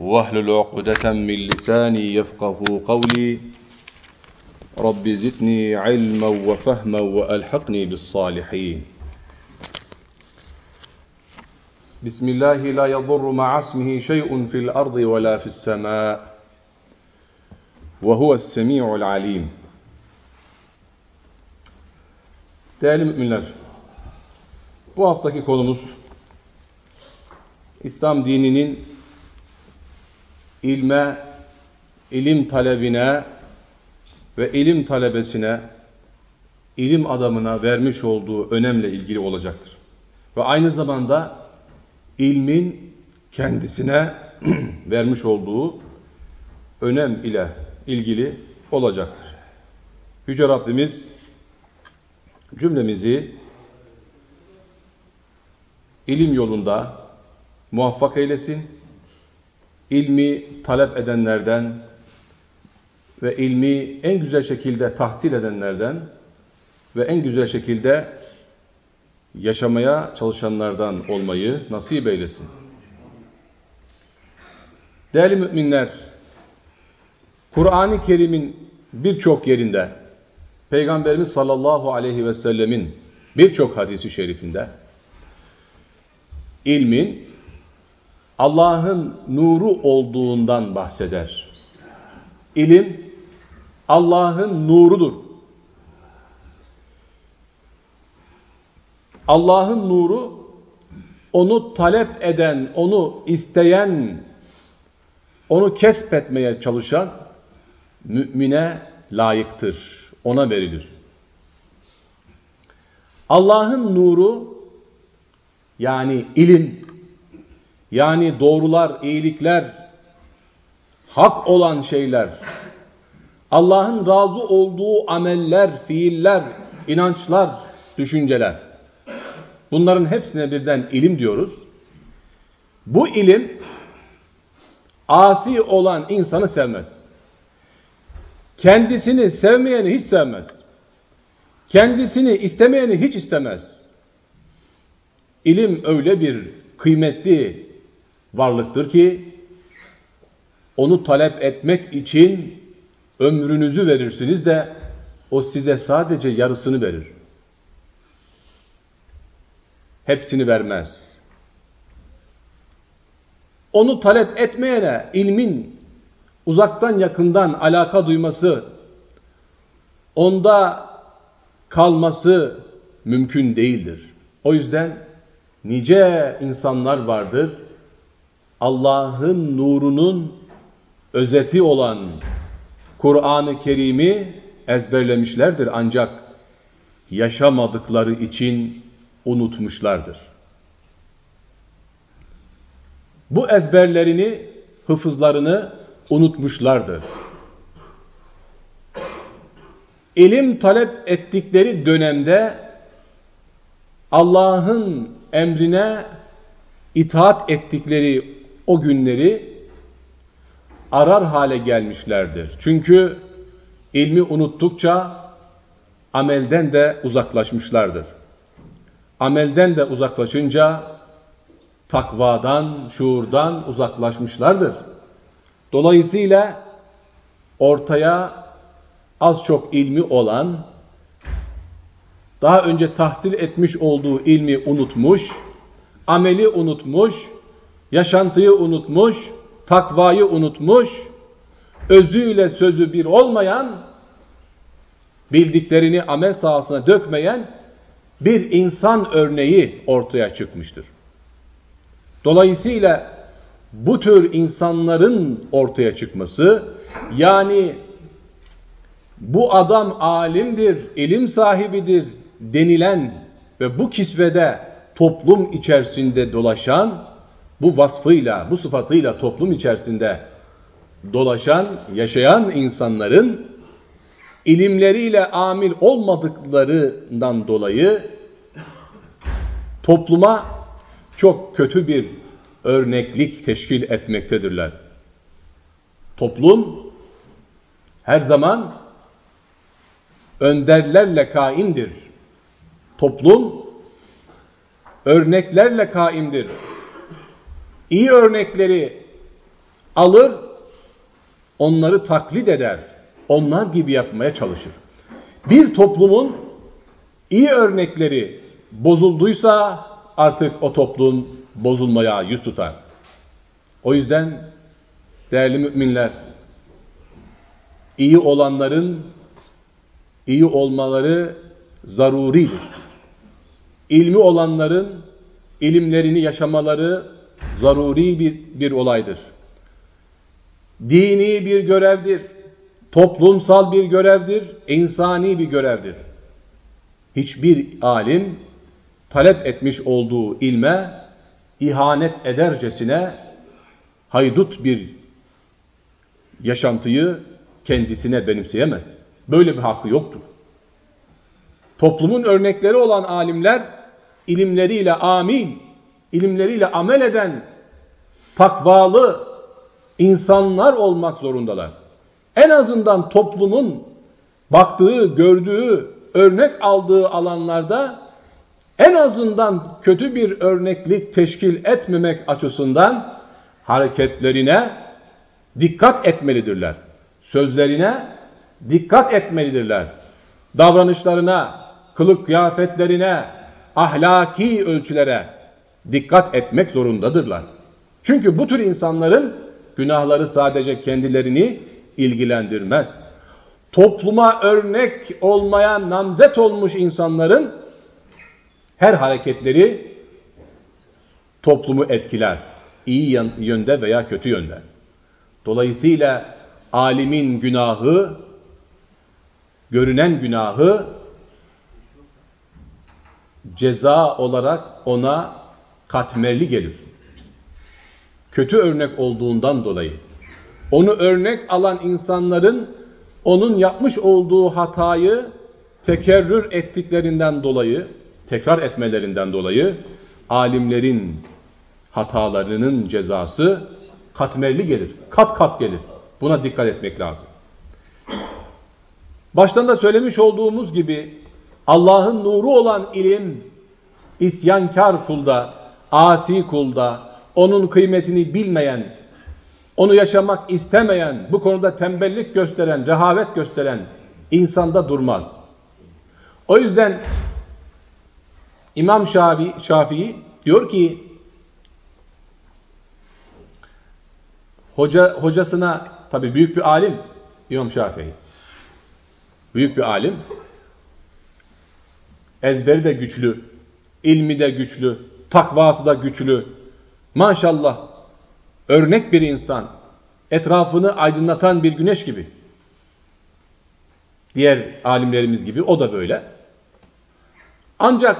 واهلل عقدة من لساني يفقه قولي. رب زدني علما وفهما وألحقني بالصالحين. بسم الله لا يضر مع اسمه شيء في الأرض ولا في السماء وهو السميع العليم. Değerli müminler, bu haftaki konumuz İslam dininin ilme, ilim talebine ve ilim talebesine, ilim adamına vermiş olduğu önemle ilgili olacaktır. Ve aynı zamanda ilmin kendisine vermiş olduğu önem ile ilgili olacaktır. Yüce Rabbimiz cümlemizi ilim yolunda muvaffak eylesin. İlmi talep edenlerden ve ilmi en güzel şekilde tahsil edenlerden ve en güzel şekilde yaşamaya çalışanlardan olmayı nasip eylesin. Değerli müminler, Kur'an-ı Kerim'in birçok yerinde, Peygamberimiz sallallahu aleyhi ve sellemin birçok hadisi şerifinde, ilmin Allah'ın nuru olduğundan bahseder. İlim Allah'ın nurudur. Allah'ın nuru onu talep eden, onu isteyen, onu kesbetmeye çalışan mümine layıktır. Ona verilir. Allah'ın nuru yani ilim, yani doğrular, iyilikler, hak olan şeyler, Allah'ın razı olduğu ameller, fiiller, inançlar, düşünceler. Bunların hepsine birden ilim diyoruz. Bu ilim asi olan insanı sevmez. Kendisini sevmeyeni hiç sevmez. Kendisini istemeyeni hiç istemez. İlim öyle bir kıymetli varlıktır ki onu talep etmek için ömrünüzü verirsiniz de o size sadece yarısını verir. Hepsini vermez. Onu talep etmeyene ilmin uzaktan yakından alaka duyması, onda kalması mümkün değildir. O yüzden nice insanlar vardır. Allah'ın nurunun özeti olan Kur'an-ı Kerim'i ezberlemişlerdir ancak yaşamadıkları için unutmuşlardır. Bu ezberlerini, hıfızlarını unutmuşlardır. İlim talep ettikleri dönemde Allah'ın emrine itaat ettikleri o günleri arar hale gelmişlerdir. Çünkü ilmi unuttukça amelden de uzaklaşmışlardır. Amelden de uzaklaşınca takvadan, şuurdan uzaklaşmışlardır. Dolayısıyla ortaya az çok ilmi olan, daha önce tahsil etmiş olduğu ilmi unutmuş, ameli unutmuş, yaşantıyı unutmuş, takvayı unutmuş, özüyle sözü bir olmayan, bildiklerini amel sahasına dökmeyen bir insan örneği ortaya çıkmıştır. Dolayısıyla bu tür insanların ortaya çıkması, yani bu adam alimdir, ilim sahibidir denilen ve bu kisvede toplum içerisinde dolaşan bu vasfıyla, bu sıfatıyla toplum içerisinde dolaşan, yaşayan insanların ilimleriyle amil olmadıklarından dolayı topluma çok kötü bir örneklik teşkil etmektedirler. Toplum her zaman önderlerle kaimdir. Toplum örneklerle kaimdir. İyi örnekleri alır, onları taklit eder. Onlar gibi yapmaya çalışır. Bir toplumun iyi örnekleri bozulduysa artık o toplum bozulmaya yüz tutar. O yüzden değerli müminler iyi olanların iyi olmaları zaruridir. İlmi olanların ilimlerini yaşamaları zaruri bir, bir olaydır. Dini bir görevdir. Toplumsal bir görevdir. insani bir görevdir. Hiçbir alim talep etmiş olduğu ilme ihanet edercesine haydut bir yaşantıyı kendisine benimseyemez. Böyle bir hakkı yoktur. Toplumun örnekleri olan alimler ilimleriyle amin, ilimleriyle amel eden takvalı insanlar olmak zorundalar. En azından toplumun baktığı, gördüğü, örnek aldığı alanlarda en azından kötü bir örneklik teşkil etmemek açısından hareketlerine dikkat etmelidirler. Sözlerine dikkat etmelidirler. Davranışlarına, kılık kıyafetlerine, ahlaki ölçülere dikkat etmek zorundadırlar. Çünkü bu tür insanların günahları sadece kendilerini ilgilendirmez. Topluma örnek olmaya namzet olmuş insanların her hareketleri toplumu etkiler. İyi yönde veya kötü yönde. Dolayısıyla alimin günahı, görünen günahı ceza olarak ona katmerli gelir. Kötü örnek olduğundan dolayı. Onu örnek alan insanların onun yapmış olduğu hatayı tekerrür ettiklerinden dolayı, tekrar etmelerinden dolayı alimlerin hatalarının cezası katmerli gelir. Kat kat gelir. Buna dikkat etmek lazım. Baştan da söylemiş olduğumuz gibi Allah'ın nuru olan ilim isyankar kulda, asi kulda, onun kıymetini bilmeyen, onu yaşamak istemeyen, bu konuda tembellik gösteren, rehavet gösteren insanda durmaz. O yüzden İmam Şafii, Şafii diyor ki hoca hocasına tabi büyük bir alim İmam Şafii. Büyük bir alim. Ezberi de güçlü, ilmi de güçlü, takvası da güçlü. Maşallah örnek bir insan, etrafını aydınlatan bir güneş gibi. Diğer alimlerimiz gibi o da böyle. Ancak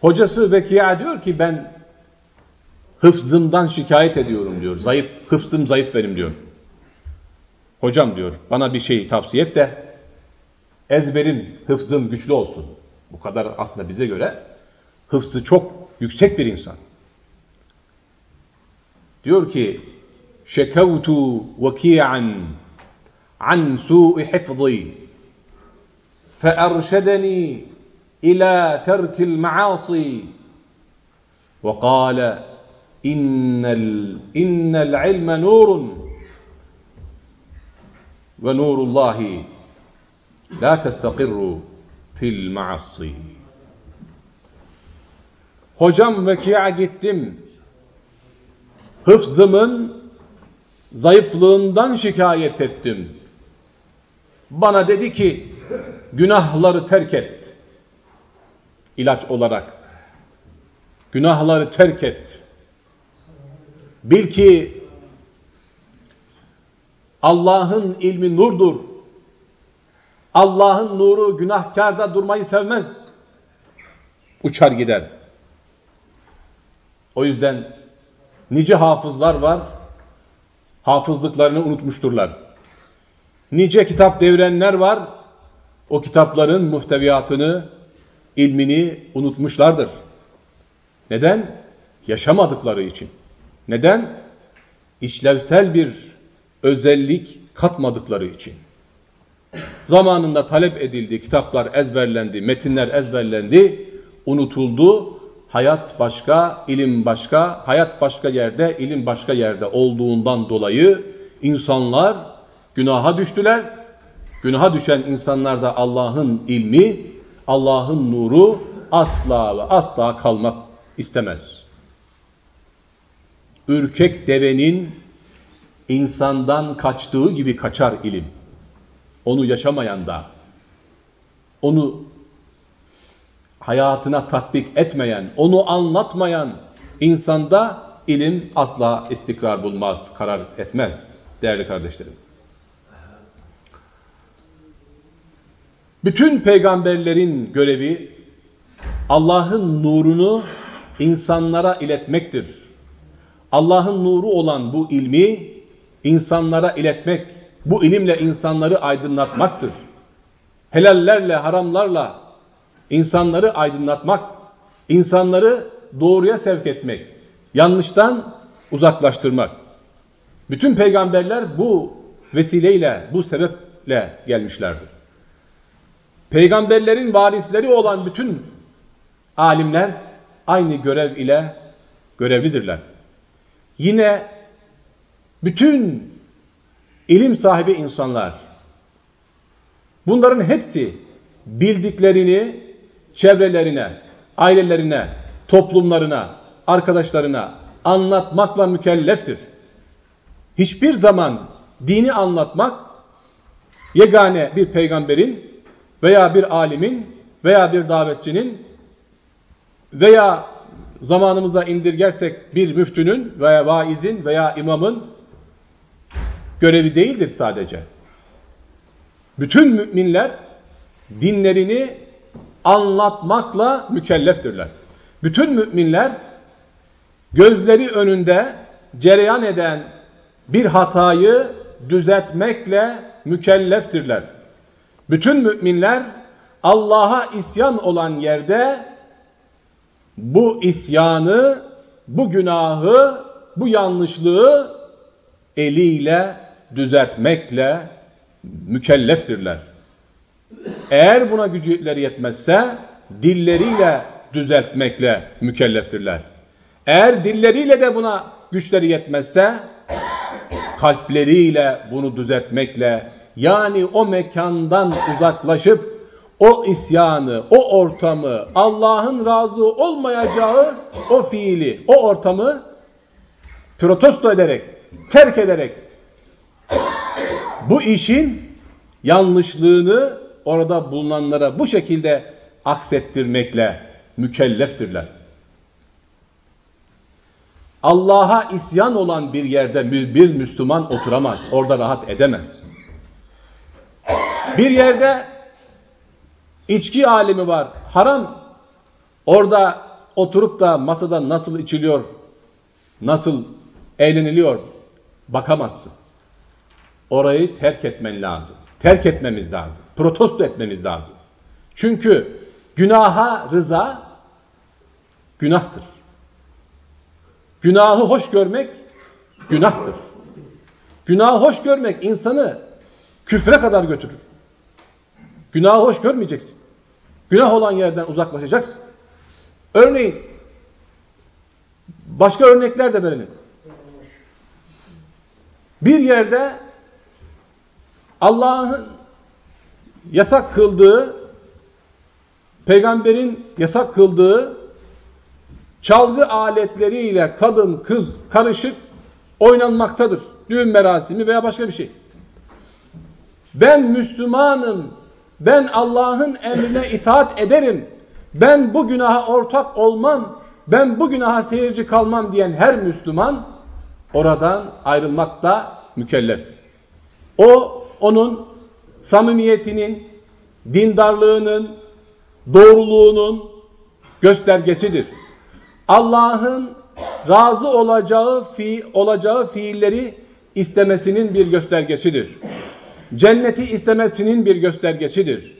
hocası Vekiya diyor ki ben hıfzımdan şikayet ediyorum diyor. Zayıf, hıfzım zayıf benim diyor. Hocam diyor bana bir şey tavsiye et de ezberim, hıfzım güçlü olsun. Bu kadar aslında bize göre hıfzı çok yüksek bir insan. Diyor ki şekevtu veki'an an su'i hifzi فأرشدني إلى ترك المعاصي وقال إن, إن العلم نور ونور الله La testakirru fil maassi. Hocam vekiya gittim. Hıfzımın zayıflığından şikayet ettim. Bana dedi ki günahları terk et. İlaç olarak. Günahları terk et. Bil ki Allah'ın ilmi nurdur. Allah'ın nuru günahkarda durmayı sevmez. Uçar gider. O yüzden Nice hafızlar var, hafızlıklarını unutmuşturlar. Nice kitap devrenler var, o kitapların muhteviyatını, ilmini unutmuşlardır. Neden? Yaşamadıkları için. Neden? İşlevsel bir özellik katmadıkları için. Zamanında talep edildi, kitaplar ezberlendi, metinler ezberlendi, unutuldu. Hayat başka, ilim başka, hayat başka yerde, ilim başka yerde olduğundan dolayı insanlar günaha düştüler. Günaha düşen insanlarda Allah'ın ilmi, Allah'ın nuru asla ve asla kalmak istemez. Ürkek devenin insandan kaçtığı gibi kaçar ilim. Onu yaşamayan da, onu hayatına tatbik etmeyen, onu anlatmayan insanda ilim asla istikrar bulmaz, karar etmez değerli kardeşlerim. Bütün peygamberlerin görevi Allah'ın nurunu insanlara iletmektir. Allah'ın nuru olan bu ilmi insanlara iletmek, bu ilimle insanları aydınlatmaktır. Helallerle, haramlarla insanları aydınlatmak, insanları doğruya sevk etmek, yanlıştan uzaklaştırmak. Bütün peygamberler bu vesileyle, bu sebeple gelmişlerdir. Peygamberlerin varisleri olan bütün alimler aynı görev ile görevlidirler. Yine bütün ilim sahibi insanlar bunların hepsi bildiklerini çevrelerine, ailelerine, toplumlarına, arkadaşlarına anlatmakla mükelleftir. Hiçbir zaman dini anlatmak yegane bir peygamberin veya bir alimin veya bir davetçinin veya zamanımıza indirgersek bir müftünün veya vaizin veya imamın görevi değildir sadece. Bütün müminler dinlerini anlatmakla mükelleftirler. Bütün müminler gözleri önünde cereyan eden bir hatayı düzeltmekle mükelleftirler. Bütün müminler Allah'a isyan olan yerde bu isyanı, bu günahı, bu yanlışlığı eliyle düzeltmekle mükelleftirler. Eğer buna güçleri yetmezse dilleriyle düzeltmekle mükelleftirler. Eğer dilleriyle de buna güçleri yetmezse kalpleriyle bunu düzeltmekle yani o mekandan uzaklaşıp o isyanı, o ortamı, Allah'ın razı olmayacağı o fiili, o ortamı protesto ederek, terk ederek bu işin yanlışlığını orada bulunanlara bu şekilde aksettirmekle mükelleftirler. Allah'a isyan olan bir yerde bir Müslüman oturamaz. Orada rahat edemez. Bir yerde içki alemi var. Haram. Orada oturup da masada nasıl içiliyor, nasıl eğleniliyor bakamazsın. Orayı terk etmen lazım. Terk etmemiz lazım. Protesto etmemiz lazım. Çünkü günaha rıza günahtır. Günahı hoş görmek günahtır. Günahı hoş görmek insanı küfre kadar götürür. Günahı hoş görmeyeceksin. Günah olan yerden uzaklaşacaksın. Örneğin başka örnekler de verelim. Bir yerde Allah'ın yasak kıldığı, peygamberin yasak kıldığı çalgı aletleriyle kadın, kız karışık oynanmaktadır. Düğün merasimi veya başka bir şey. Ben Müslümanım, ben Allah'ın emrine itaat ederim, ben bu günaha ortak olmam, ben bu günaha seyirci kalmam diyen her Müslüman oradan ayrılmakta mükelleftir. O onun samimiyetinin, dindarlığının, doğruluğunun göstergesidir. Allah'ın razı olacağı fi olacağı fiilleri istemesinin bir göstergesidir. Cenneti istemesinin bir göstergesidir.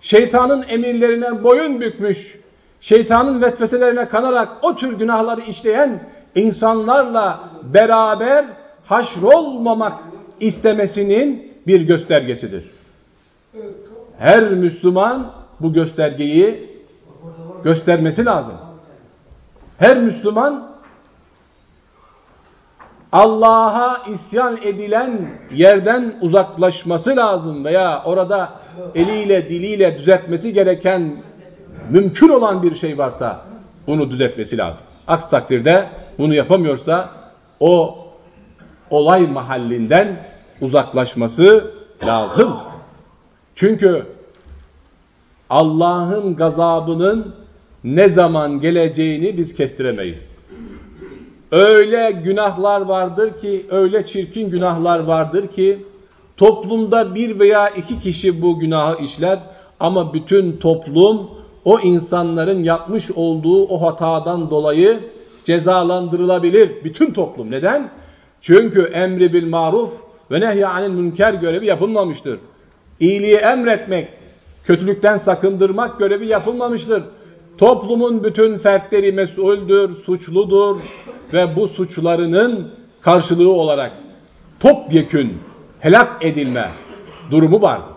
Şeytanın emirlerine boyun bükmüş, şeytanın vesveselerine kanarak o tür günahları işleyen insanlarla beraber haşrolmamak istemesinin bir göstergesidir. Her Müslüman bu göstergeyi göstermesi lazım. Her Müslüman Allah'a isyan edilen yerden uzaklaşması lazım veya orada eliyle diliyle düzeltmesi gereken mümkün olan bir şey varsa bunu düzeltmesi lazım. Aksi takdirde bunu yapamıyorsa o olay mahallinden uzaklaşması lazım. Çünkü Allah'ın gazabının ne zaman geleceğini biz kestiremeyiz. Öyle günahlar vardır ki, öyle çirkin günahlar vardır ki toplumda bir veya iki kişi bu günahı işler ama bütün toplum o insanların yapmış olduğu o hatadan dolayı cezalandırılabilir. Bütün toplum. Neden? Çünkü emri bil maruf ve nehyi anil münker görevi yapılmamıştır. İyiliği emretmek, kötülükten sakındırmak görevi yapılmamıştır. Toplumun bütün fertleri mesuldür, suçludur ve bu suçlarının karşılığı olarak topyekün helak edilme durumu vardır.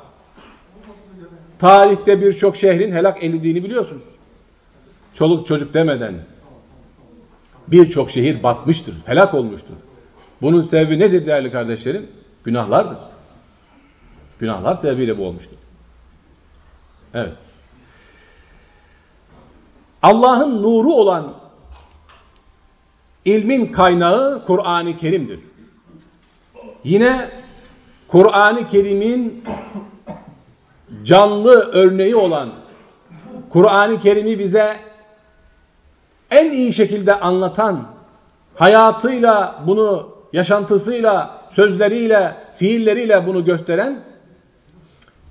Tarihte birçok şehrin helak edildiğini biliyorsunuz. Çoluk çocuk demeden birçok şehir batmıştır, helak olmuştur. Bunun sebebi nedir değerli kardeşlerim? Günahlardır. Günahlar sebebiyle bu olmuştur. Evet. Allah'ın nuru olan ilmin kaynağı Kur'an-ı Kerim'dir. Yine Kur'an-ı Kerim'in canlı örneği olan Kur'an-ı Kerim'i bize en iyi şekilde anlatan, hayatıyla bunu, yaşantısıyla, sözleriyle, fiilleriyle bunu gösteren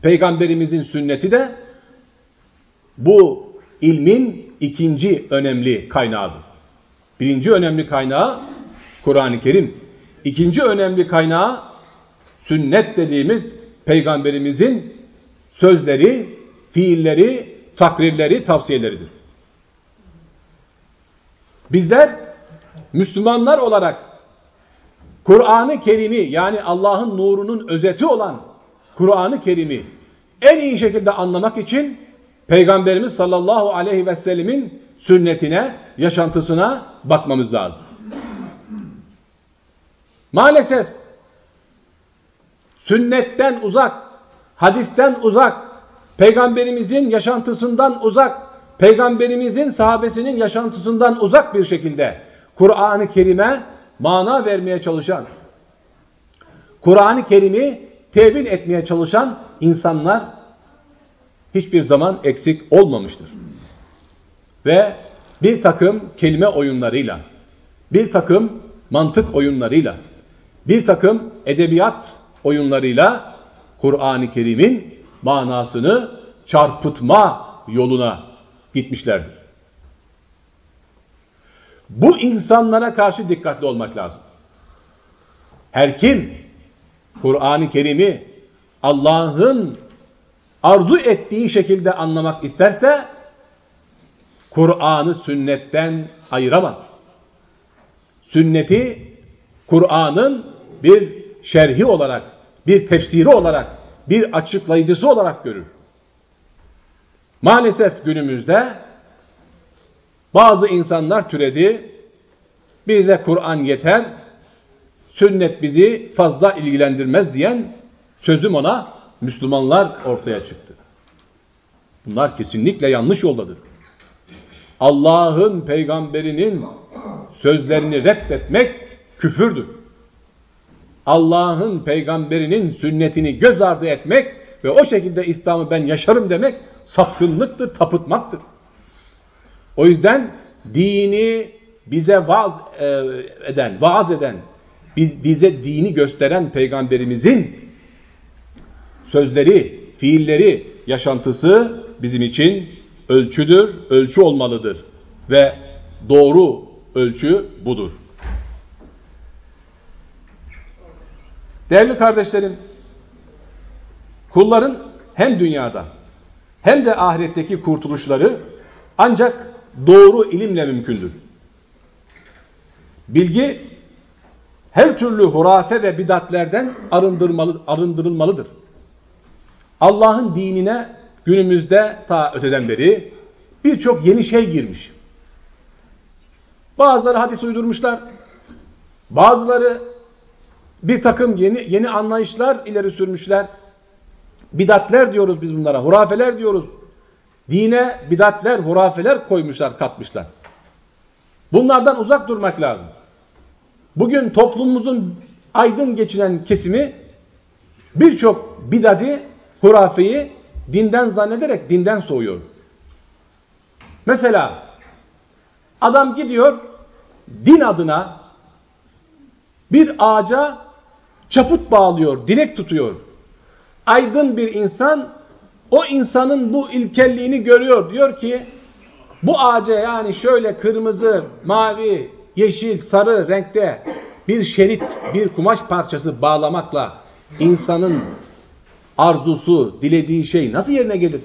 Peygamberimizin sünneti de bu ilmin ikinci önemli kaynağıdır. Birinci önemli kaynağı Kur'an-ı Kerim. İkinci önemli kaynağı sünnet dediğimiz peygamberimizin sözleri, fiilleri, takrirleri, tavsiyeleridir. Bizler Müslümanlar olarak Kur'an-ı Kerim'i yani Allah'ın nurunun özeti olan Kur'an-ı Kerim'i en iyi şekilde anlamak için Peygamberimiz sallallahu aleyhi ve sellemin sünnetine, yaşantısına bakmamız lazım. Maalesef sünnetten uzak, hadisten uzak, peygamberimizin yaşantısından uzak, peygamberimizin sahabesinin yaşantısından uzak bir şekilde Kur'an-ı Kerim'e mana vermeye çalışan, Kur'an-ı Kerim'i tevil etmeye çalışan insanlar hiçbir zaman eksik olmamıştır. Ve bir takım kelime oyunlarıyla, bir takım mantık oyunlarıyla, bir takım edebiyat oyunlarıyla Kur'an-ı Kerim'in manasını çarpıtma yoluna gitmişlerdir. Bu insanlara karşı dikkatli olmak lazım. Her kim Kur'an-ı Kerim'i Allah'ın arzu ettiği şekilde anlamak isterse Kur'an'ı sünnetten ayıramaz. Sünneti Kur'an'ın bir şerhi olarak, bir tefsiri olarak, bir açıklayıcısı olarak görür. Maalesef günümüzde bazı insanlar türedi, bize Kur'an yeter, sünnet bizi fazla ilgilendirmez diyen sözüm ona Müslümanlar ortaya çıktı. Bunlar kesinlikle yanlış yoldadır. Allah'ın peygamberinin sözlerini reddetmek küfürdür. Allah'ın peygamberinin sünnetini göz ardı etmek ve o şekilde İslam'ı ben yaşarım demek sapkınlıktır, sapıtmaktır. O yüzden dini bize vaaz e, eden, vaaz eden, bize dini gösteren peygamberimizin sözleri, fiilleri, yaşantısı bizim için ölçüdür, ölçü olmalıdır. Ve doğru ölçü budur. Değerli kardeşlerim, kulların hem dünyada hem de ahiretteki kurtuluşları ancak doğru ilimle mümkündür. Bilgi her türlü hurafe ve bidatlerden arındırmalı, arındırılmalıdır. Allah'ın dinine günümüzde ta öteden beri birçok yeni şey girmiş. Bazıları hadis uydurmuşlar. Bazıları bir takım yeni yeni anlayışlar ileri sürmüşler. Bidatler diyoruz biz bunlara. Hurafeler diyoruz. Dine bidatler, hurafeler koymuşlar, katmışlar. Bunlardan uzak durmak lazım. Bugün toplumumuzun aydın geçinen kesimi birçok bidadi, hurafeyi dinden zannederek dinden soğuyor. Mesela adam gidiyor din adına bir ağaca çaput bağlıyor, dilek tutuyor. Aydın bir insan o insanın bu ilkelliğini görüyor. Diyor ki bu ağaca yani şöyle kırmızı, mavi, yeşil, sarı renkte bir şerit, bir kumaş parçası bağlamakla insanın arzusu, dilediği şey nasıl yerine gelir?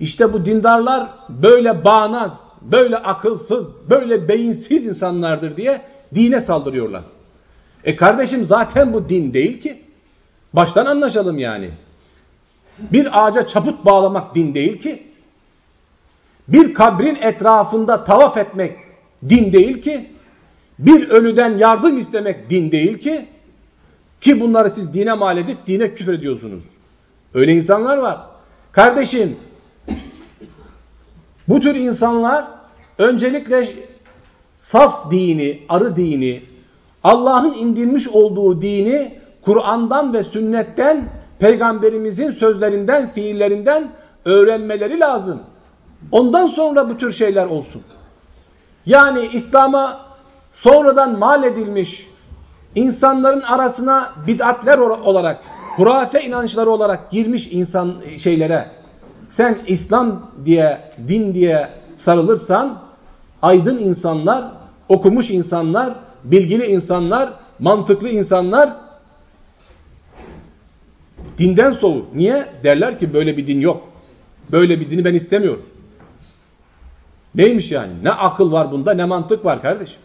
İşte bu dindarlar böyle bağnaz, böyle akılsız, böyle beyinsiz insanlardır diye dine saldırıyorlar. E kardeşim zaten bu din değil ki. Baştan anlaşalım yani. Bir ağaca çaput bağlamak din değil ki. Bir kabrin etrafında tavaf etmek din değil ki. Bir ölüden yardım istemek din değil ki. Ki bunları siz dine mal edip dine küfür ediyorsunuz. Öyle insanlar var. Kardeşim bu tür insanlar öncelikle saf dini, arı dini, Allah'ın indirmiş olduğu dini Kur'an'dan ve sünnetten, peygamberimizin sözlerinden, fiillerinden öğrenmeleri lazım. Ondan sonra bu tür şeyler olsun. Yani İslam'a sonradan mal edilmiş insanların arasına bid'atler olarak, hurafe inançları olarak girmiş insan şeylere sen İslam diye, din diye sarılırsan aydın insanlar, okumuş insanlar, bilgili insanlar, mantıklı insanlar dinden soğur. Niye? Derler ki böyle bir din yok. Böyle bir dini ben istemiyorum. Neymiş yani? Ne akıl var bunda ne mantık var kardeşim.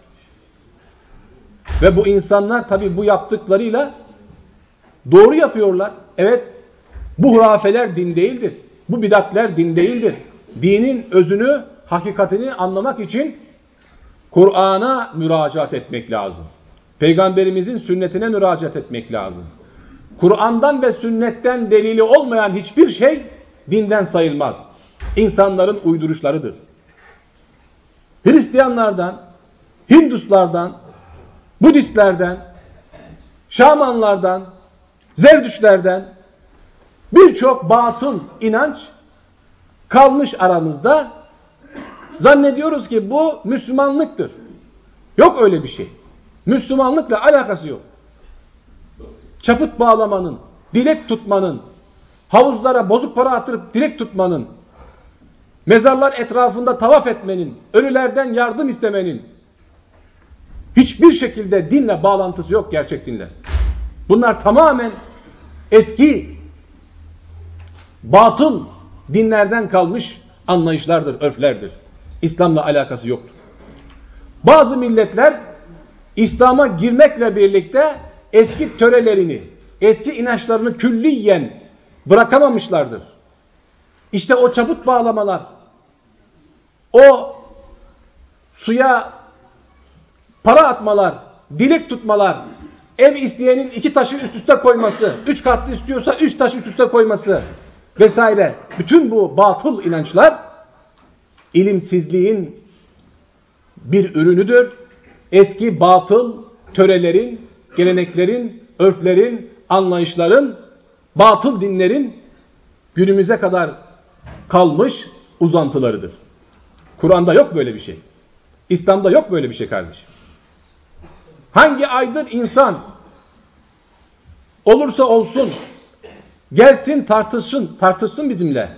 Ve bu insanlar tabi bu yaptıklarıyla doğru yapıyorlar. Evet bu hurafeler din değildir. Bu bidatler din değildir. Dinin özünü, hakikatini anlamak için Kur'an'a müracaat etmek lazım. Peygamberimizin sünnetine müracaat etmek lazım. Kur'an'dan ve sünnetten delili olmayan hiçbir şey dinden sayılmaz. İnsanların uyduruşlarıdır. Hristiyanlardan, Hinduslardan, Budistlerden, Şamanlardan, Zerdüşlerden birçok batıl inanç kalmış aramızda. Zannediyoruz ki bu Müslümanlıktır. Yok öyle bir şey. Müslümanlıkla alakası yok. Çaput bağlamanın, dilek tutmanın, havuzlara bozuk para atırıp dilek tutmanın, mezarlar etrafında tavaf etmenin, ölülerden yardım istemenin hiçbir şekilde dinle bağlantısı yok gerçek dinle. Bunlar tamamen eski, batıl dinlerden kalmış anlayışlardır, örflerdir. İslam'la alakası yoktur. Bazı milletler İslam'a girmekle birlikte eski törelerini, eski inançlarını külliyen bırakamamışlardır. İşte o çabut bağlamalar, o suya para atmalar, dilek tutmalar, ev isteyenin iki taşı üst üste koyması, üç katlı istiyorsa üç taşı üst üste koyması vesaire. Bütün bu batıl inançlar ilimsizliğin bir ürünüdür. Eski batıl törelerin, geleneklerin, örflerin, anlayışların, batıl dinlerin günümüze kadar kalmış uzantılarıdır. Kur'an'da yok böyle bir şey. İslam'da yok böyle bir şey kardeşim. Hangi aydın insan olursa olsun gelsin tartışsın, tartışsın bizimle.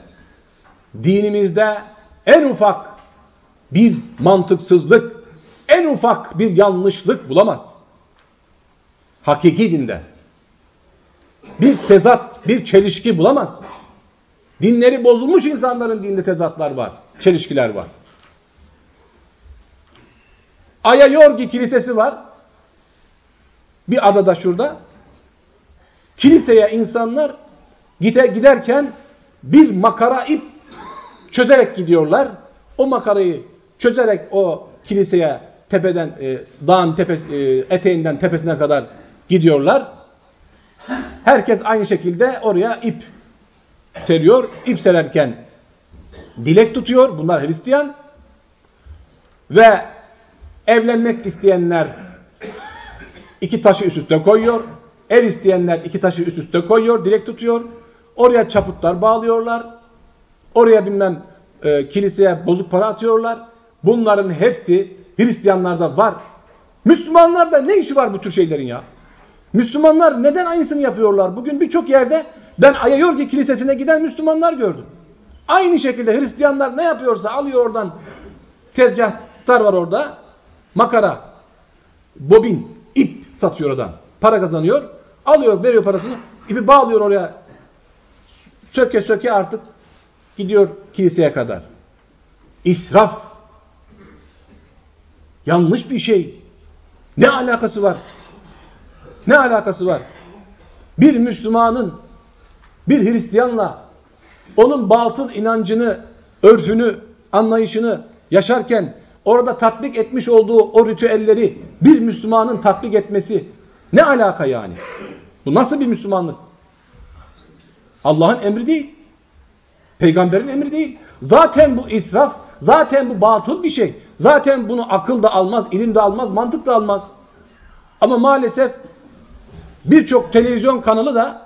Dinimizde en ufak bir mantıksızlık, en ufak bir yanlışlık bulamaz. Hakiki dinde. Bir tezat, bir çelişki bulamaz. Dinleri bozulmuş insanların dinde tezatlar var, çelişkiler var. Ayayorgi Kilisesi var. Bir adada şurada. Kiliseye insanlar gide, giderken bir makara ip çözerek gidiyorlar. O makarayı çözerek o kiliseye tepeden, e, dağın tepesi, e, eteğinden tepesine kadar gidiyorlar. Herkes aynı şekilde oraya ip seriyor. İp sererken dilek tutuyor. Bunlar Hristiyan. Ve evlenmek isteyenler iki taşı üst üste koyuyor. El isteyenler iki taşı üst üste koyuyor. Dilek tutuyor. Oraya çaputlar bağlıyorlar. Oraya bilmem e, kiliseye bozuk para atıyorlar. Bunların hepsi Hristiyanlarda var. Müslümanlarda ne işi var bu tür şeylerin ya? Müslümanlar neden aynısını yapıyorlar? Bugün birçok yerde ben Ayayorgi Kilisesi'ne giden Müslümanlar gördüm. Aynı şekilde Hristiyanlar ne yapıyorsa alıyor oradan tezgahtar var orada. Makara, bobin, ip satıyor oradan. Para kazanıyor. Alıyor, veriyor parasını. ipi bağlıyor oraya. Söke söke artık gidiyor kiliseye kadar. İsraf. Yanlış bir şey. Ne alakası var? Ne alakası var? Bir Müslümanın bir Hristiyanla onun batıl inancını, örfünü, anlayışını yaşarken orada tatbik etmiş olduğu o ritüelleri bir Müslümanın tatbik etmesi ne alaka yani? Bu nasıl bir Müslümanlık? Allah'ın emri değil. Peygamberin emri değil. Zaten bu israf, zaten bu batıl bir şey. Zaten bunu akıl da almaz, ilim de almaz, mantık da almaz. Ama maalesef birçok televizyon kanalı da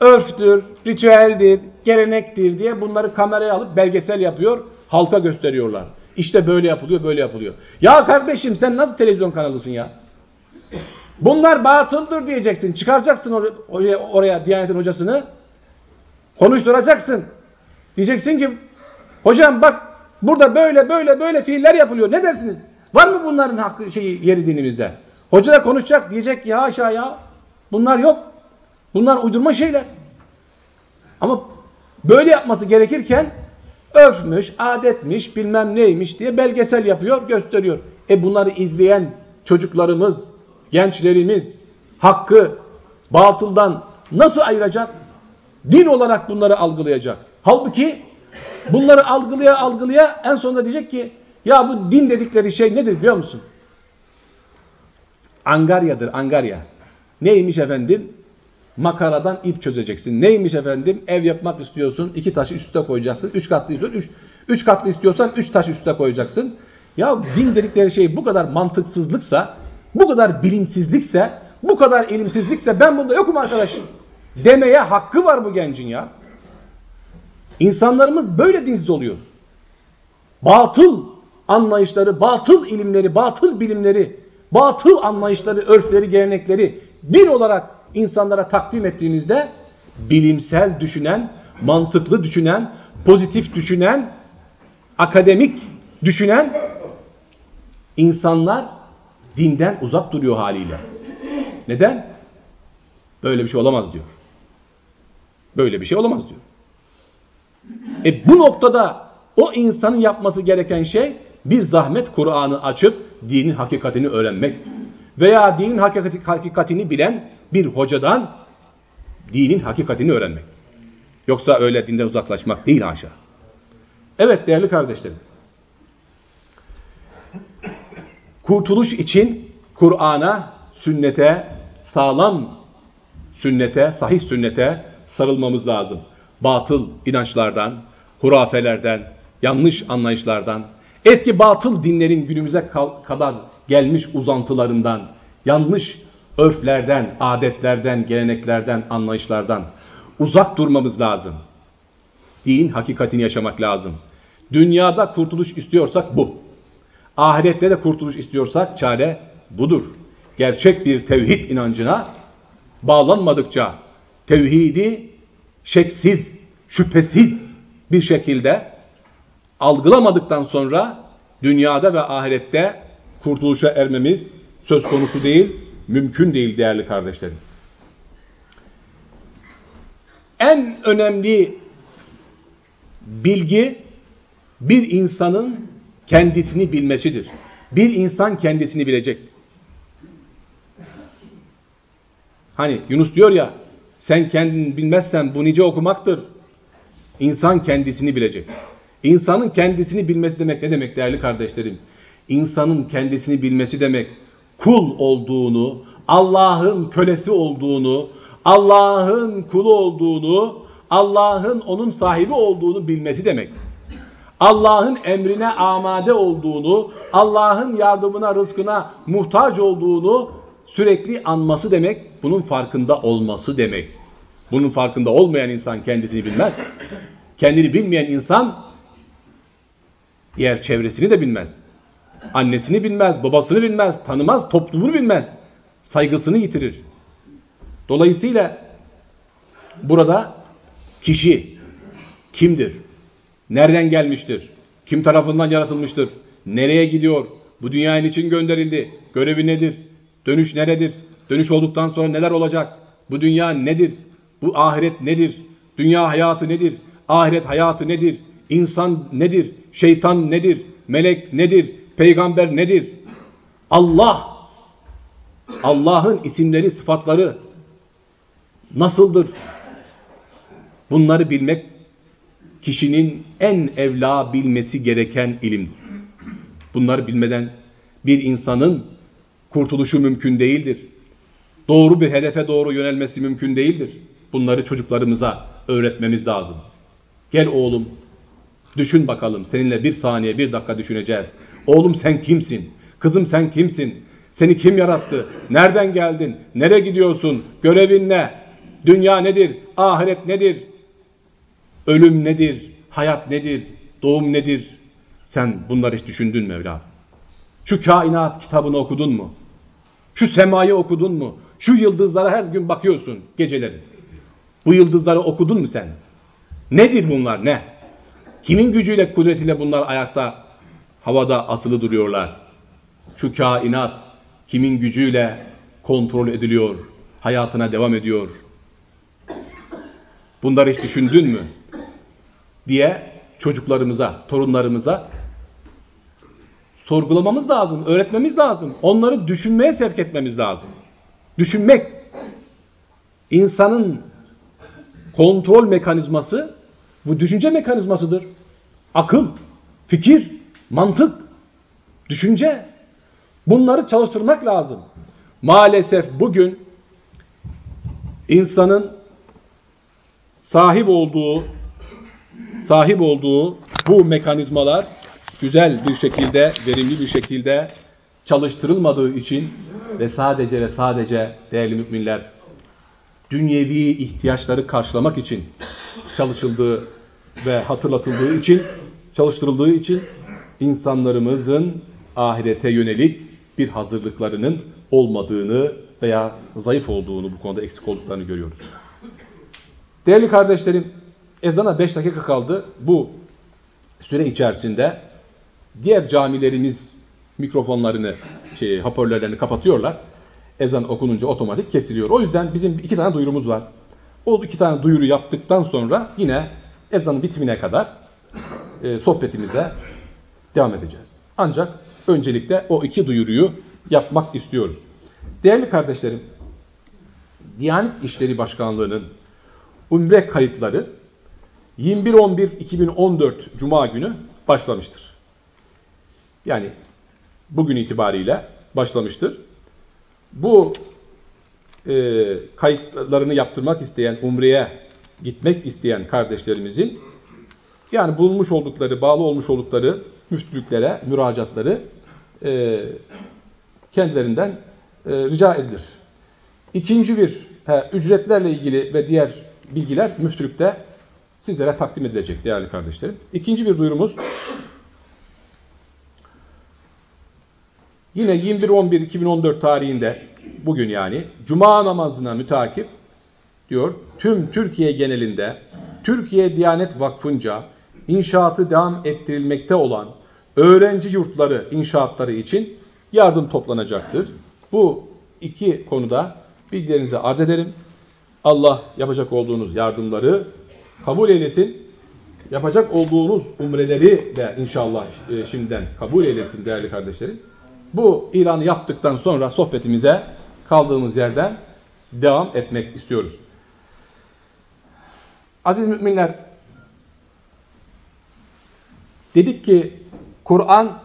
örftür, ritüeldir, gelenektir diye bunları kameraya alıp belgesel yapıyor, halka gösteriyorlar. İşte böyle yapılıyor, böyle yapılıyor. Ya kardeşim sen nasıl televizyon kanalısın ya? Bunlar batıldır diyeceksin. Çıkaracaksın or oraya, oraya Diyanet'in hocasını. Konuşturacaksın. Diyeceksin ki hocam bak burada böyle böyle böyle fiiller yapılıyor. Ne dersiniz? Var mı bunların hakkı şeyi yeri dinimizde? Hoca da konuşacak diyecek ki aşağı ya bunlar yok. Bunlar uydurma şeyler. Ama böyle yapması gerekirken örfmüş, adetmiş, bilmem neymiş diye belgesel yapıyor, gösteriyor. E bunları izleyen çocuklarımız, gençlerimiz hakkı batıldan nasıl ayıracak? Din olarak bunları algılayacak. Halbuki bunları algılaya algılaya en sonunda diyecek ki ya bu din dedikleri şey nedir biliyor musun? Angaryadır, angarya. Neymiş efendim? Makaradan ip çözeceksin. Neymiş efendim? Ev yapmak istiyorsun. iki taşı üstte koyacaksın. Üç katlı istiyorsan üç, üç katlı istiyorsan üç taş üstte koyacaksın. Ya din dedikleri şey bu kadar mantıksızlıksa, bu kadar bilinçsizlikse, bu kadar ilimsizlikse ben bunda yokum arkadaşım. Demeye hakkı var bu gencin ya. İnsanlarımız böyle dinsiz oluyor. Batıl anlayışları, batıl ilimleri, batıl bilimleri, batıl anlayışları, örfleri, gelenekleri bir olarak insanlara takdim ettiğinizde bilimsel düşünen, mantıklı düşünen, pozitif düşünen, akademik düşünen insanlar dinden uzak duruyor haliyle. Neden? Böyle bir şey olamaz diyor. Böyle bir şey olamaz diyor. E bu noktada o insanın yapması gereken şey bir zahmet Kur'an'ı açıp dinin hakikatini öğrenmek. Veya dinin hakikatini bilen bir hocadan dinin hakikatini öğrenmek. Yoksa öyle dinden uzaklaşmak değil haşa. Evet değerli kardeşlerim. Kurtuluş için Kur'an'a, sünnete, sağlam sünnete, sahih sünnete sarılmamız lazım. Batıl inançlardan, hurafelerden, yanlış anlayışlardan, eski batıl dinlerin günümüze kadar gelmiş uzantılarından, yanlış örflerden, adetlerden, geleneklerden, anlayışlardan uzak durmamız lazım. Din hakikatini yaşamak lazım. Dünyada kurtuluş istiyorsak bu. Ahirette de kurtuluş istiyorsak çare budur. Gerçek bir tevhid inancına bağlanmadıkça tevhidi şeksiz, şüphesiz bir şekilde algılamadıktan sonra dünyada ve ahirette kurtuluşa ermemiz söz konusu değil, mümkün değil değerli kardeşlerim. En önemli bilgi bir insanın kendisini bilmesidir. Bir insan kendisini bilecek. Hani Yunus diyor ya sen kendini bilmezsen bu nice okumaktır. İnsan kendisini bilecek. İnsanın kendisini bilmesi demek ne demek değerli kardeşlerim? İnsanın kendisini bilmesi demek kul olduğunu, Allah'ın kölesi olduğunu, Allah'ın kulu olduğunu, Allah'ın onun sahibi olduğunu bilmesi demek. Allah'ın emrine amade olduğunu, Allah'ın yardımına, rızkına muhtaç olduğunu sürekli anması demek, bunun farkında olması demek. Bunun farkında olmayan insan kendisini bilmez. Kendini bilmeyen insan diğer çevresini de bilmez. Annesini bilmez, babasını bilmez, tanımaz, toplumunu bilmez. Saygısını yitirir. Dolayısıyla burada kişi kimdir? Nereden gelmiştir? Kim tarafından yaratılmıştır? Nereye gidiyor? Bu dünya için gönderildi. Görevi nedir? Dönüş neredir? Dönüş olduktan sonra neler olacak? Bu dünya nedir? Bu ahiret nedir? Dünya hayatı nedir? Ahiret hayatı nedir? İnsan nedir? Şeytan nedir? Melek nedir? Peygamber nedir? Allah Allah'ın isimleri, sıfatları nasıldır? Bunları bilmek kişinin en evla bilmesi gereken ilimdir. Bunları bilmeden bir insanın kurtuluşu mümkün değildir. Doğru bir hedefe doğru yönelmesi mümkün değildir. Bunları çocuklarımıza öğretmemiz lazım. Gel oğlum, düşün bakalım. Seninle bir saniye, bir dakika düşüneceğiz. Oğlum sen kimsin? Kızım sen kimsin? Seni kim yarattı? Nereden geldin? Nereye gidiyorsun? Görevin ne? Dünya nedir? Ahiret nedir? Ölüm nedir? Hayat nedir? Doğum nedir? Sen bunları hiç düşündün mü evladım? Şu kainat kitabını okudun mu? Şu semayı okudun mu? Şu yıldızlara her gün bakıyorsun geceleri. Bu yıldızları okudun mu sen? Nedir bunlar ne? Kimin gücüyle kudretiyle bunlar ayakta havada asılı duruyorlar? Şu kainat kimin gücüyle kontrol ediliyor? Hayatına devam ediyor? Bunları hiç düşündün mü? diye çocuklarımıza, torunlarımıza sorgulamamız lazım, öğretmemiz lazım. Onları düşünmeye sevk etmemiz lazım. Düşünmek insanın kontrol mekanizması bu düşünce mekanizmasıdır. Akıl, fikir, mantık, düşünce bunları çalıştırmak lazım. Maalesef bugün insanın sahip olduğu sahip olduğu bu mekanizmalar güzel bir şekilde, verimli bir şekilde çalıştırılmadığı için ve sadece ve sadece değerli müminler dünyevi ihtiyaçları karşılamak için çalışıldığı ve hatırlatıldığı için, çalıştırıldığı için insanlarımızın ahirete yönelik bir hazırlıklarının olmadığını veya zayıf olduğunu bu konuda eksik olduklarını görüyoruz. Değerli kardeşlerim, ezana 5 dakika kaldı. Bu süre içerisinde diğer camilerimiz mikrofonlarını, şey, hoparlörlerini kapatıyorlar. Ezan okununca otomatik kesiliyor. O yüzden bizim iki tane duyurumuz var. O iki tane duyuru yaptıktan sonra yine ezanın bitimine kadar e, sohbetimize devam edeceğiz. Ancak öncelikle o iki duyuruyu yapmak istiyoruz. Değerli kardeşlerim, Diyanet İşleri Başkanlığı'nın umre kayıtları 21.11.2014 Cuma günü başlamıştır. Yani bugün itibariyle başlamıştır. Bu e, kayıtlarını yaptırmak isteyen, Umre'ye gitmek isteyen kardeşlerimizin yani bulunmuş oldukları, bağlı olmuş oldukları müftülüklere, müracaatları e, kendilerinden e, rica edilir. İkinci bir he, ücretlerle ilgili ve diğer bilgiler müftülükte sizlere takdim edilecek değerli kardeşlerim. İkinci bir duyurumuz yine 21.11.2014 tarihinde bugün yani Cuma namazına mütakip diyor tüm Türkiye genelinde Türkiye Diyanet Vakfı'nca inşaatı devam ettirilmekte olan öğrenci yurtları inşaatları için yardım toplanacaktır. Bu iki konuda bilgilerinizi arz ederim. Allah yapacak olduğunuz yardımları kabul eylesin. Yapacak olduğunuz umreleri de inşallah e, şimdiden kabul eylesin değerli kardeşlerim. Bu ilanı yaptıktan sonra sohbetimize kaldığımız yerden devam etmek istiyoruz. Aziz müminler, dedik ki Kur'an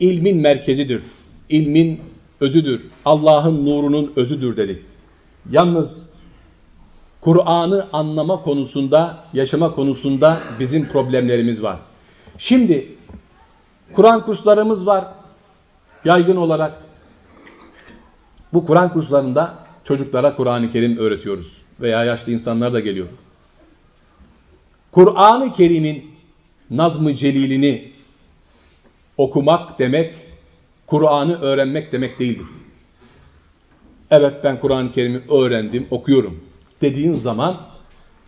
ilmin merkezidir, ilmin özüdür, Allah'ın nurunun özüdür dedik. Yalnız Kur'an'ı anlama konusunda, yaşama konusunda bizim problemlerimiz var. Şimdi Kur'an kurslarımız var yaygın olarak. Bu Kur'an kurslarında çocuklara Kur'an-ı Kerim öğretiyoruz veya yaşlı insanlar da geliyor. Kur'an-ı Kerim'in nazmı celilini okumak demek, Kur'an'ı öğrenmek demek değildir. Evet ben Kur'an-ı Kerim'i öğrendim, okuyorum dediğin zaman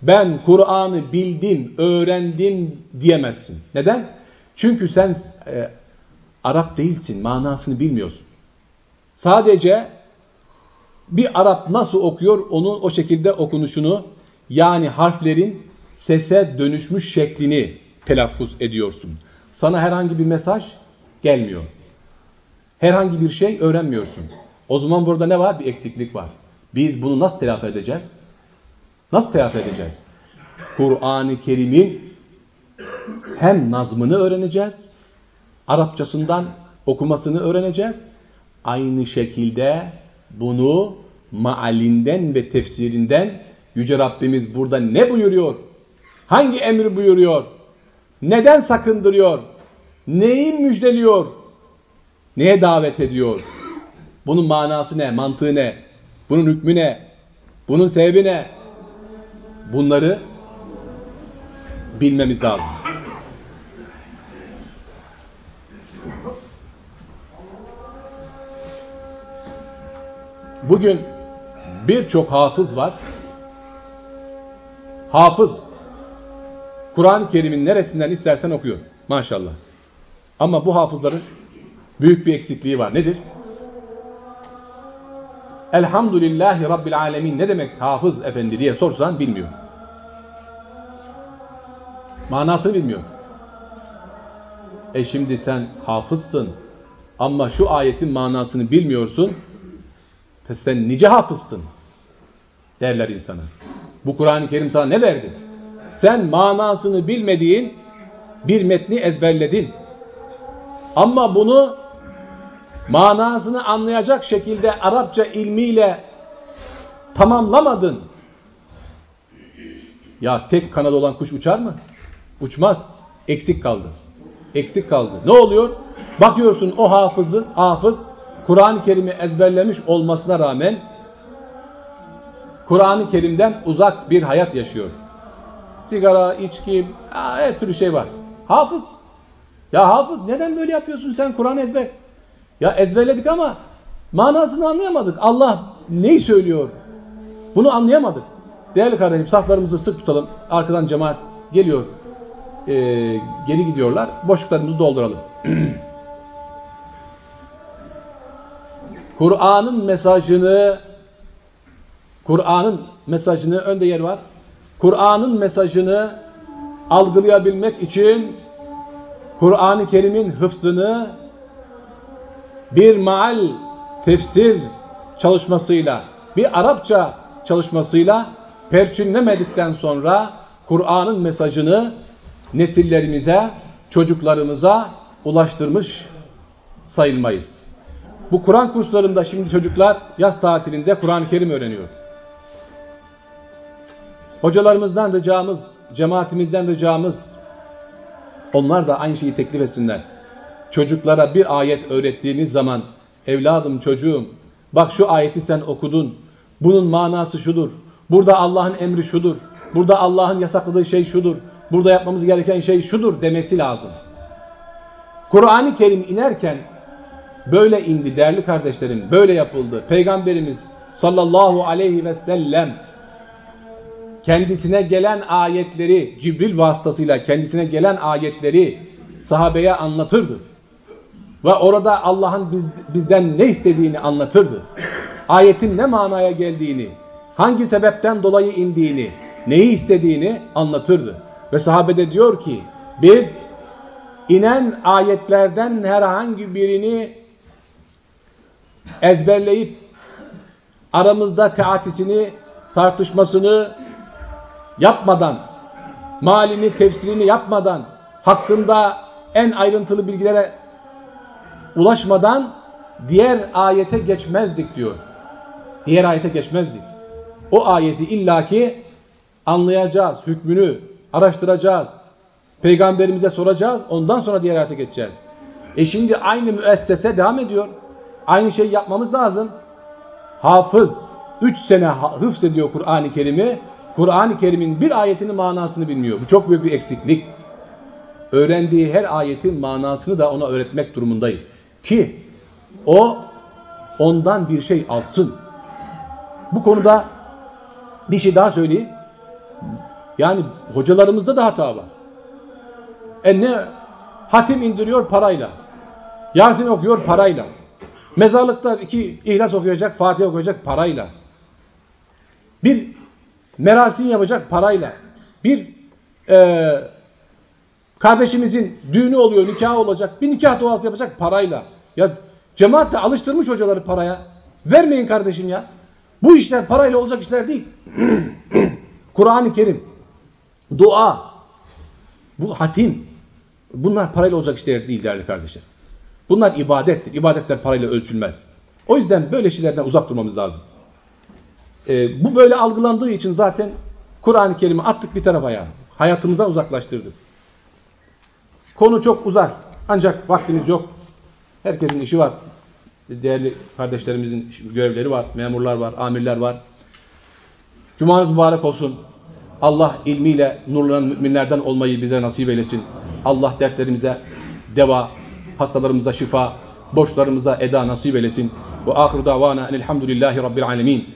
ben Kur'an'ı bildim, öğrendim diyemezsin. Neden? Çünkü sen e, Arap değilsin, manasını bilmiyorsun. Sadece bir Arap nasıl okuyor onun o şekilde okunuşunu yani harflerin sese dönüşmüş şeklini telaffuz ediyorsun. Sana herhangi bir mesaj gelmiyor. Herhangi bir şey öğrenmiyorsun. O zaman burada ne var? Bir eksiklik var. Biz bunu nasıl telafi edeceğiz? Nasıl telafi edeceğiz? Kur'an-ı Kerim'in hem nazmını öğreneceğiz, Arapçasından okumasını öğreneceğiz. Aynı şekilde bunu maalinden ve tefsirinden Yüce Rabbimiz burada ne buyuruyor? Hangi emri buyuruyor? Neden sakındırıyor? Neyi müjdeliyor? Neye davet ediyor? Bunun manası ne? Mantığı ne? Bunun hükmü ne? Bunun sebebi ne? Bunları bilmemiz lazım. Bugün birçok hafız var. Hafız Kur'an-ı Kerim'in neresinden istersen okuyor. Maşallah. Ama bu hafızların büyük bir eksikliği var. Nedir? Elhamdülillahi Rabbil Alemin ne demek hafız efendi diye sorsan bilmiyor. Manasını bilmiyor. E şimdi sen hafızsın ama şu ayetin manasını bilmiyorsun. Sen nice hafızsın derler insana. Bu Kur'an-ı Kerim sana ne verdi? Sen manasını bilmediğin bir metni ezberledin. Ama bunu manasını anlayacak şekilde Arapça ilmiyle tamamlamadın. Ya tek kanadı olan kuş uçar mı? Uçmaz. Eksik kaldı. Eksik kaldı. Ne oluyor? Bakıyorsun o hafızın, hafız Kur'an-ı Kerim'i ezberlemiş olmasına rağmen Kur'an-ı Kerim'den uzak bir hayat yaşıyor. Sigara, içki, her türlü şey var. Hafız. Ya hafız neden böyle yapıyorsun sen Kur'an ezber? Ya ezberledik ama manasını anlayamadık. Allah neyi söylüyor? Bunu anlayamadık. Değerli kardeşim saflarımızı sık tutalım. Arkadan cemaat geliyor. Ee, geri gidiyorlar. Boşluklarımızı dolduralım. Kur'an'ın mesajını Kur'an'ın mesajını önde yer var. Kur'an'ın mesajını algılayabilmek için Kur'an-ı Kerim'in hıfzını bir maal tefsir çalışmasıyla, bir Arapça çalışmasıyla perçinlemedikten sonra Kur'an'ın mesajını nesillerimize, çocuklarımıza ulaştırmış sayılmayız. Bu Kur'an kurslarında şimdi çocuklar yaz tatilinde Kur'an-ı Kerim öğreniyor. Hocalarımızdan ricamız, cemaatimizden ricamız onlar da aynı şeyi teklif etsinler. Çocuklara bir ayet öğrettiğimiz zaman evladım çocuğum bak şu ayeti sen okudun. Bunun manası şudur. Burada Allah'ın emri şudur. Burada Allah'ın yasakladığı şey şudur. Burada yapmamız gereken şey şudur demesi lazım. Kur'an-ı Kerim inerken böyle indi değerli kardeşlerim. Böyle yapıldı. Peygamberimiz sallallahu aleyhi ve sellem kendisine gelen ayetleri Cibril vasıtasıyla kendisine gelen ayetleri sahabeye anlatırdı. Ve orada Allah'ın biz, bizden ne istediğini anlatırdı. Ayetin ne manaya geldiğini, hangi sebepten dolayı indiğini, neyi istediğini anlatırdı. Ve sahabe de diyor ki biz inen ayetlerden herhangi birini ezberleyip aramızda teatisini, tartışmasını yapmadan, malini, tefsirini yapmadan, hakkında en ayrıntılı bilgilere ulaşmadan diğer ayete geçmezdik diyor. Diğer ayete geçmezdik. O ayeti illaki anlayacağız, hükmünü araştıracağız. Peygamberimize soracağız, ondan sonra diğer ayete geçeceğiz. E şimdi aynı müessese devam ediyor. Aynı şey yapmamız lazım. Hafız 3 sene hıfz ediyor Kur'an-ı Kerim'i. Kur'an-ı Kerim'in bir ayetinin manasını bilmiyor. Bu çok büyük bir eksiklik. Öğrendiği her ayetin manasını da ona öğretmek durumundayız. Ki o ondan bir şey alsın. Bu konuda bir şey daha söyleyeyim. Yani hocalarımızda da hata var. E ne? Hatim indiriyor parayla. Yasin okuyor parayla. Mezarlıkta iki ihlas okuyacak, Fatih okuyacak parayla. Bir merasim yapacak parayla. Bir e, kardeşimizin düğünü oluyor, nikahı olacak. Bir nikah duası yapacak parayla. Ya cemaat de alıştırmış hocaları paraya. Vermeyin kardeşim ya. Bu işler parayla olacak işler değil. Kur'an-ı Kerim, dua, bu hatim. Bunlar parayla olacak işler değil değerli kardeşler. Bunlar ibadettir. İbadetler parayla ölçülmez. O yüzden böyle şeylerden uzak durmamız lazım. Ee, bu böyle algılandığı için zaten Kur'an-ı Kerim'i attık bir tarafa ya. Hayatımızdan uzaklaştırdık. Konu çok uzar. Ancak vaktimiz yok. Herkesin işi var. Değerli kardeşlerimizin görevleri var. Memurlar var, amirler var. Cumanız mübarek olsun. Allah ilmiyle nurlanan müminlerden olmayı bize nasip eylesin. Allah dertlerimize deva, hastalarımıza şifa, borçlarımıza eda nasip eylesin. Ve ahiru davana enelhamdülillahi rabbil alemin.